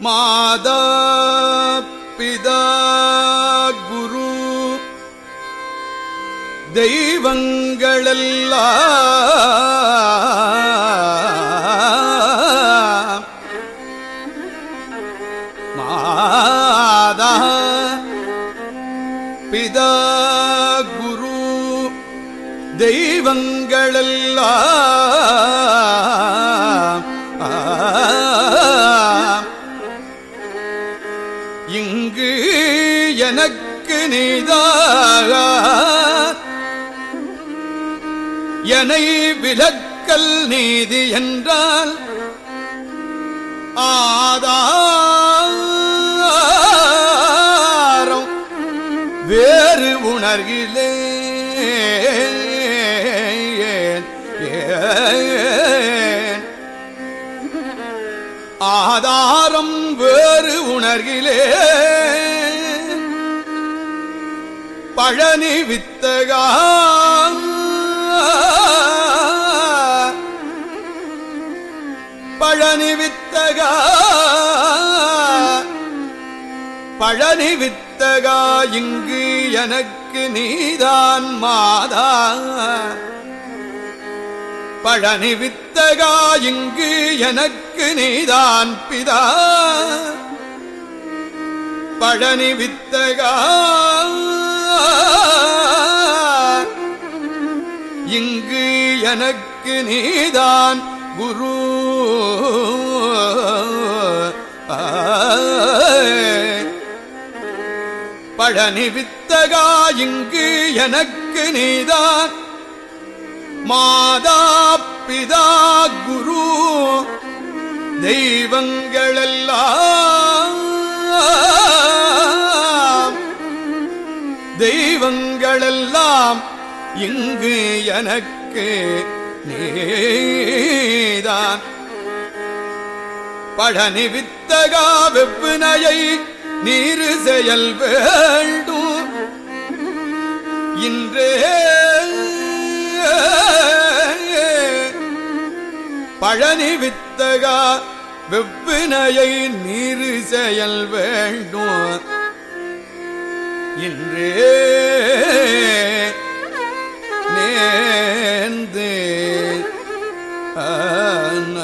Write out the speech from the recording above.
மாதா பிதா குரு தெய்வங்களெல்லாம் மாதா பிதா குரு தெய்வங்களெல்லாம் இங்கு எனக்கு நீதாக. எனை விலக்கல் நீதி என்றால் ஆதாரம் வேறு உணர்கிலே. ஏ ஆதாரம் வேறு உணர்கிலே. பழனி வித்தகா. பழனி வித்தகா. பழனி வித்தகா இங்கு எனக்கு நீதான் மாதா. பழனி வித்தகா இங்கு எனக்கு நீதான் பிதா. பழனி வித்தகா இங்கு எனக்கு நீதான் குரு. பழனி வித்தகா இங்கு எனக்கு நீதான் மாதா பிதா குரு தெய்வங்களெல்லாம். தெய்வங்களெல்லாம் இங்கு எனக்கு நீதான். பழனி வித்தகா வெவ்வினையை நீரு செயல் வேண்டும். இன்றே பழனி வித்தகா வெவ்வினையை நீரு செயல் வேண்டும். இன்றே நேர்ந்து ஆன